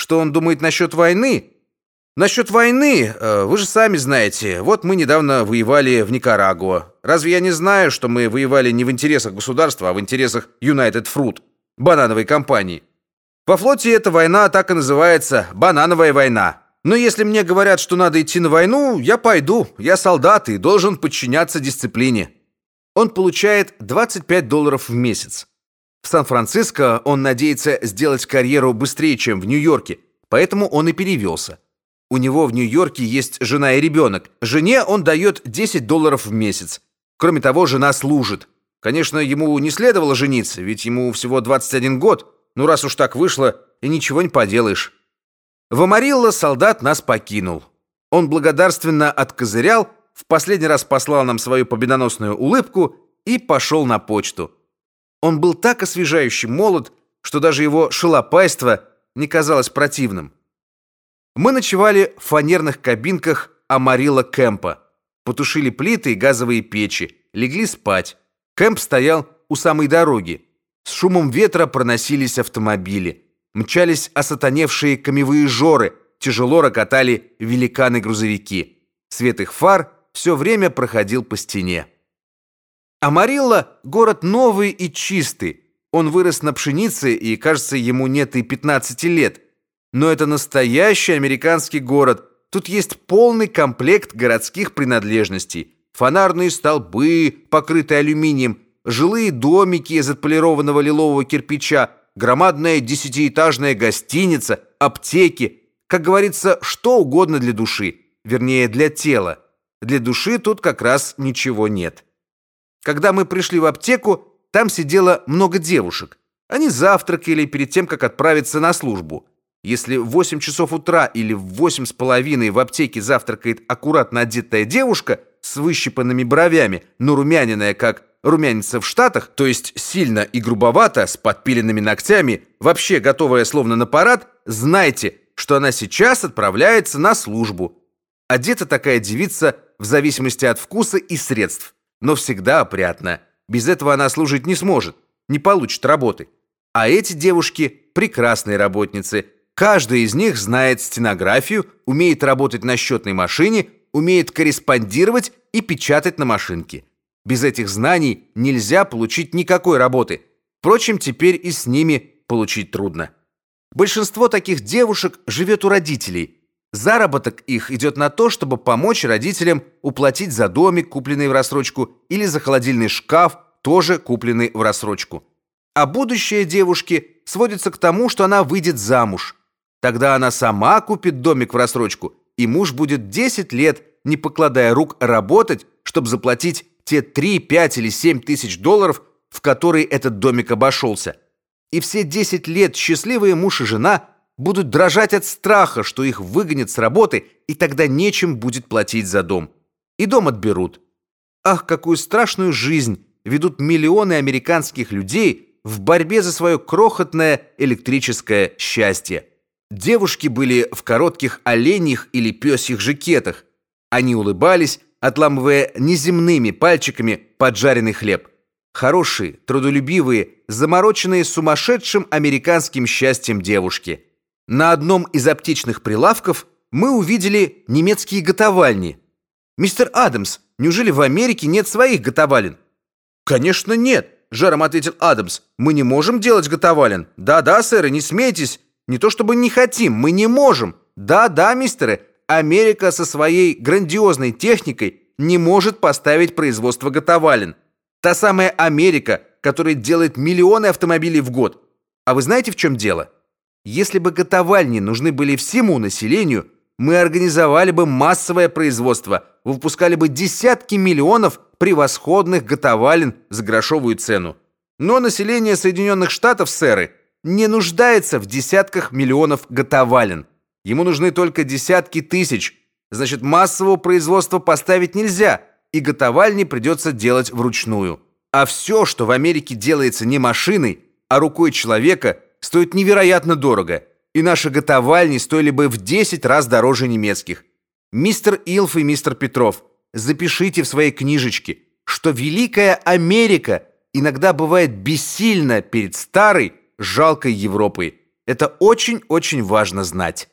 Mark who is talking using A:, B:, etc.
A: Что он думает насчет войны? Насчет войны, э, вы же сами знаете. Вот мы недавно воевали в Никарагуа. Разве я не знаю, что мы воевали не в интересах государства, а в интересах United Fruit, банановой компании? Во флоте эта война так и называется банановая война. Но если мне говорят, что надо идти на войну, я пойду. Я солдат и должен подчиняться дисциплине. Он получает 25 долларов в месяц. В Сан-Франциско он надеется сделать карьеру быстрее, чем в Нью-Йорке, поэтому он и перевелся. У него в Нью-Йорке есть жена и ребенок. Жене он дает 10 долларов в месяц. Кроме того, жена служит. Конечно, ему не следовало жениться, ведь ему всего 21 год. Ну раз уж так вышло, и ничего не поделаешь. В Амарилло солдат нас покинул. Он благодарственно откозырял, в последний раз послал нам свою победоносную улыбку и пошел на почту. Он был так освежающе молод, что даже его шалопайство не казалось противным. Мы ночевали в фанерных кабинках Амарилла Кэмпа, потушили плиты и газовые печи, легли спать. Кэмп стоял у самой дороги. С шумом ветра проносились автомобили. Мчались осатаневшие камевые жоры, тяжело рокотали великаны-грузовики. Свет их фар все время проходил по стене. Амарилла — город новый и чистый. Он вырос на пшенице, и, кажется, ему нет и 15 лет. Но это настоящий американский город. Тут есть полный комплект городских принадлежностей. Фонарные столбы, покрытые алюминием, жилые домики из отполированного лилового кирпича, громадная десятиэтажная гостиница, аптеки, как говорится, что угодно для души, вернее, для тела. Для души тут как раз ничего нет. Когда мы пришли в аптеку, там сидело много девушек. Они завтракали перед тем, как отправиться на службу. Если в 8 часов утра или в восемь с половиной в аптеке завтракает аккуратно одетая девушка с выщипанными бровями, но румяниная, как румянится в Штатах, то есть сильно и грубовато, с подпиленными ногтями, вообще готовая словно на парад, знайте, что она сейчас отправляется на службу. Одета такая девица в зависимости от вкуса и средств, но всегда опрятна. Без этого она служить не сможет, не получит работы. А эти девушки прекрасные работницы. Каждая из них знает стенографию, умеет работать на счетной машине, умеет корреспондировать и печатать на машинке. Без этих знаний нельзя получить никакой работы. Впрочем, теперь и с ними получить трудно. Большинство таких девушек живет у родителей. Заработок их идет на то, чтобы помочь родителям уплатить за домик, купленный в рассрочку, или за холодильный шкаф, тоже купленный в рассрочку. А будущее девушки сводится к тому, что она выйдет замуж. Тогда она сама купит домик в рассрочку, и муж будет 10 лет, не покладая рук, работать, чтобы заплатить те 3, 5 или 7 тысяч долларов, в которые этот домик обошелся. И все 10 лет счастливые муж и жена будут дрожать от страха, что их выгонят с работы, и тогда нечем будет платить за дом. И дом отберут. Ах, какую страшную жизнь ведут миллионы американских людей в борьбе за свое крохотное электрическое счастье. Девушки были в коротких оленьих или пёсьих жакетах. Они улыбались, отламывая неземными пальчиками поджаренный хлеб. Хорошие, трудолюбивые, замороченные сумасшедшим американским счастьем девушки. На одном из аптечных прилавков мы увидели немецкие готовальни. Мистер Адамс, неужели в Америке нет своих готовален? Конечно, нет, жаром ответил Адамс. Мы не можем делать готовален. Да-да, сэр, не смейтесь. Не то чтобы не хотим, мы не можем. Да-да, мистеры, Америка со своей грандиозной техникой не может поставить производство готовален. Та самая Америка, которая делает миллионы автомобилей в год. А вы знаете, в чем дело? Если бы готовальни нужны были всему населению, мы организовали бы массовое производство, выпускали бы десятки миллионов превосходных готовален за грошовую цену. Но население Соединенных Штатов, сэры, не нуждается в десятках миллионов готовален. Ему нужны только десятки тысяч. Значит, массового производства поставить нельзя, и готовальни придется делать вручную. А все, что в Америке делается не машиной, а рукой человека, стоит невероятно дорого. И наши готовальни стоили бы в 10 раз дороже немецких. Мистер Илф и мистер Петров, запишите в своей книжечке, что великая Америка иногда бывает бессильна перед старой, жалкой Европой. Это очень-очень важно знать.